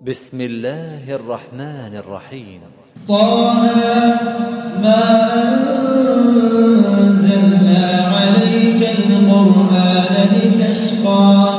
بسم الله الرحمن الرحيم. طه ما أنزلنا عليك القرآن لتشقى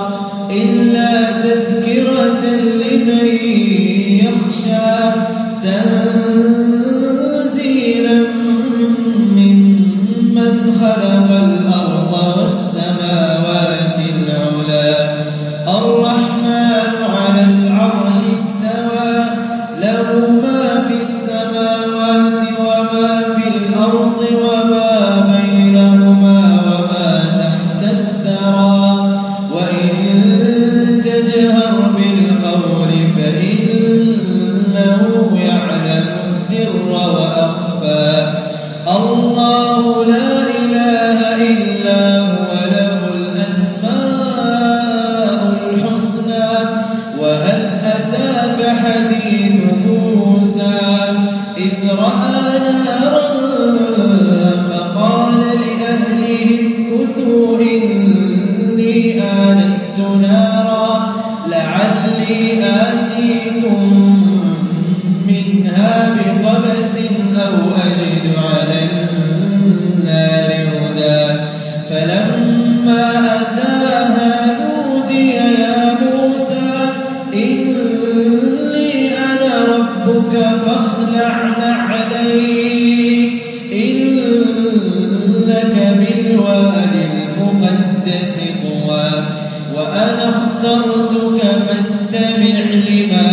سقوا وأنا اخترتك فاستمع لما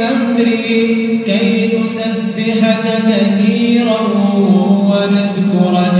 أمري كي نسبحك كثيرا ونذكرك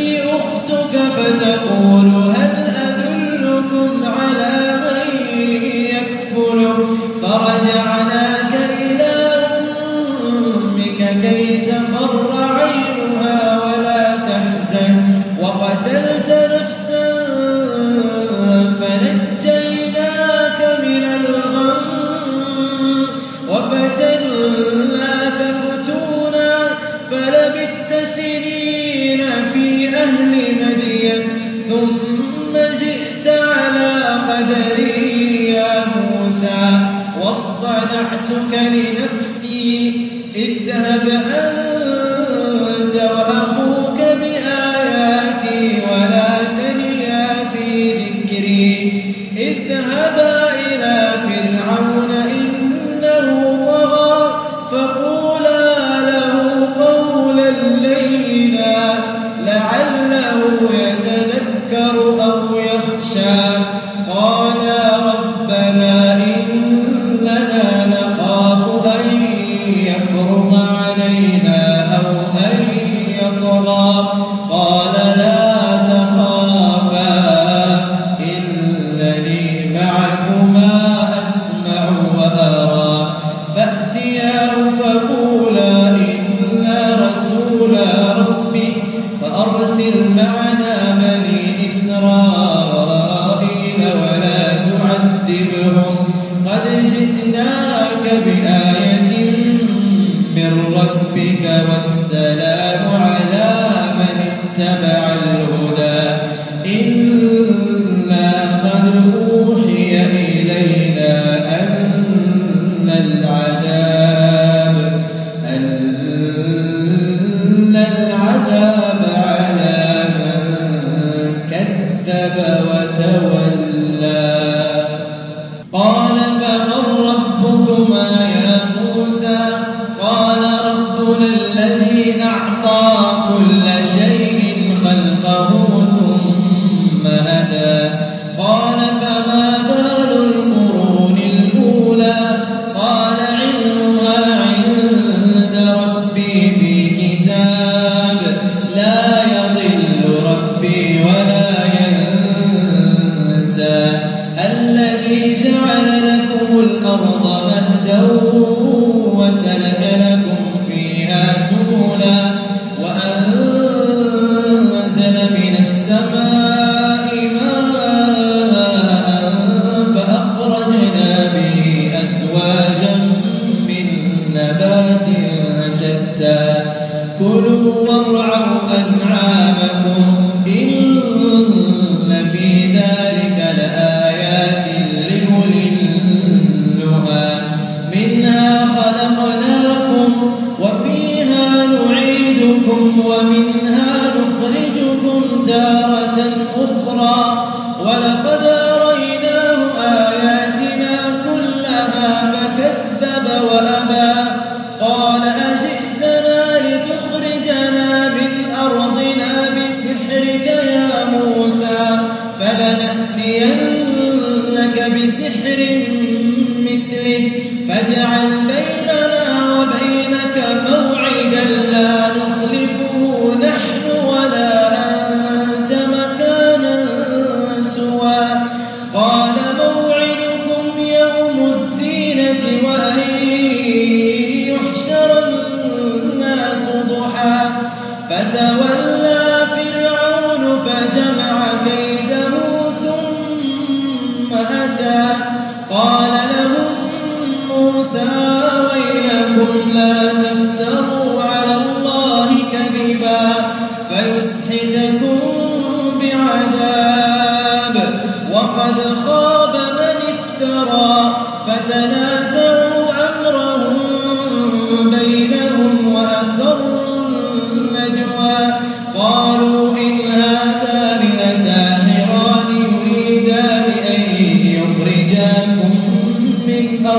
فاجعل بيننا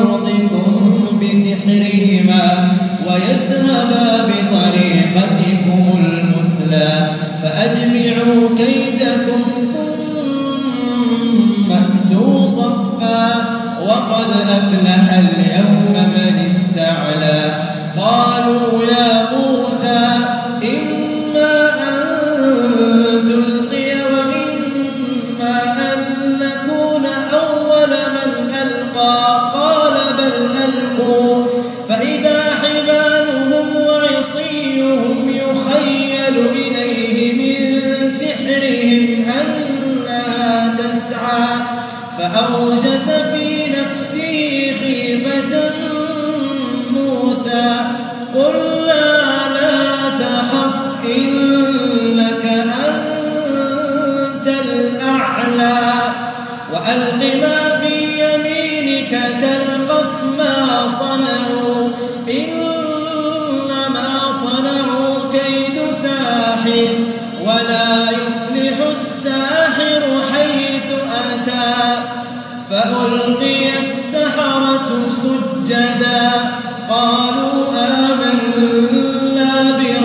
بأرضكم بسحرهما ويذهبا بطريقتكم المثلى فأجمعوا كيدكم ثم اتوا صفا وقد أفلح فأوجس في نفسي خيفة موسى. قلنا لا تخف إنك أنت الأعلى. وألق ما في يمينك تلقف ما صنعوا فألقي السحرة سجدا. قالوا آمنا برب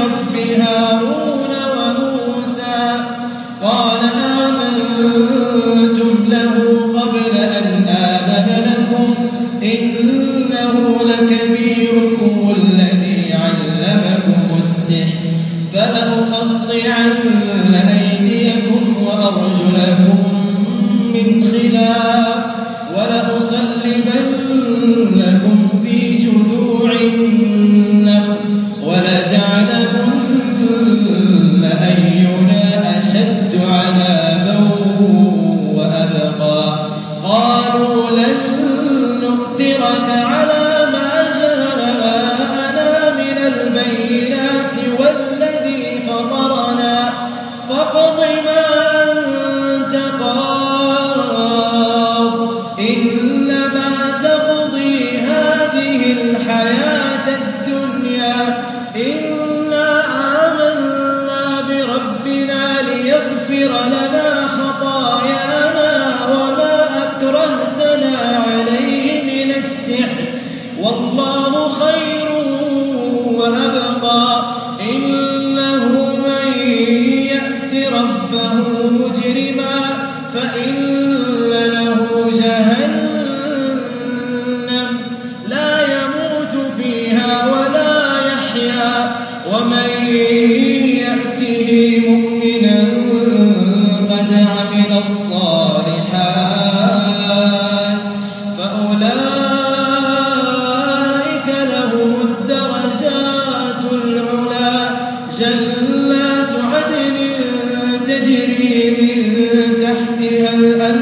لتغفر لنا فيها الأنهار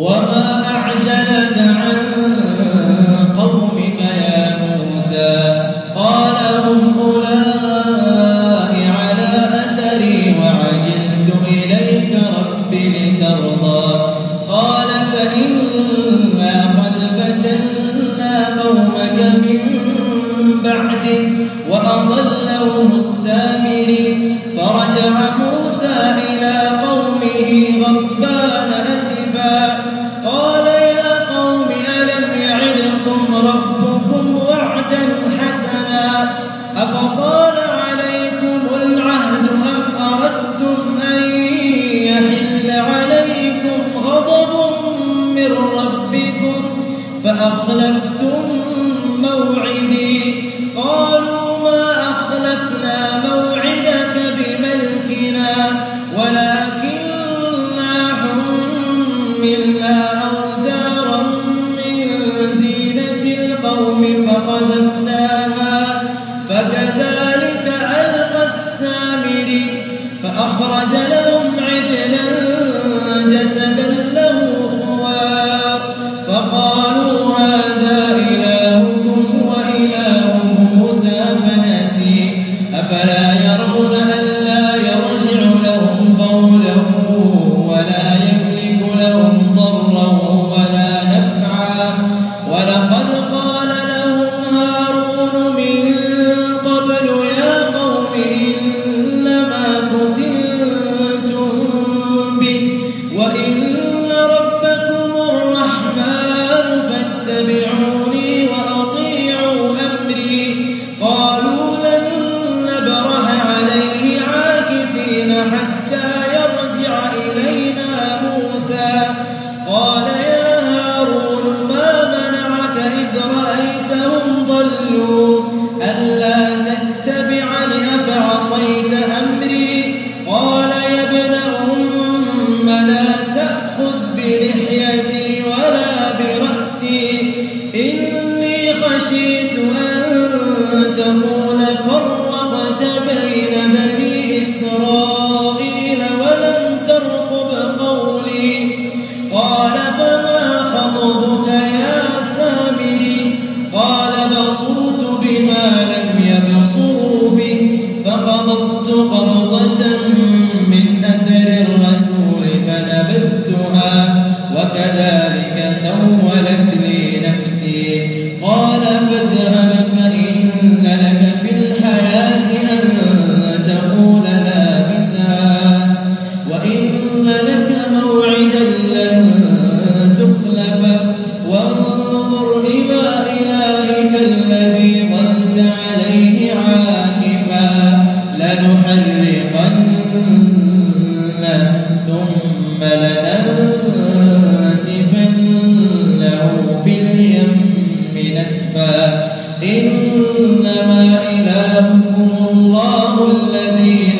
وما قال فما خطبك يا إنما إلهكم الله الذي لا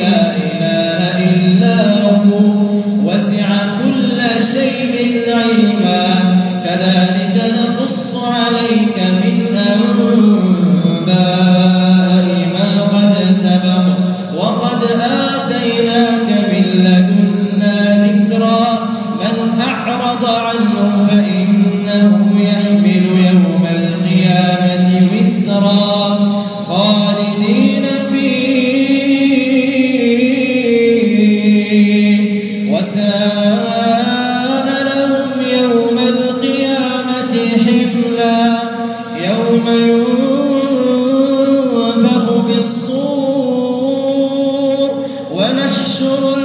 فلا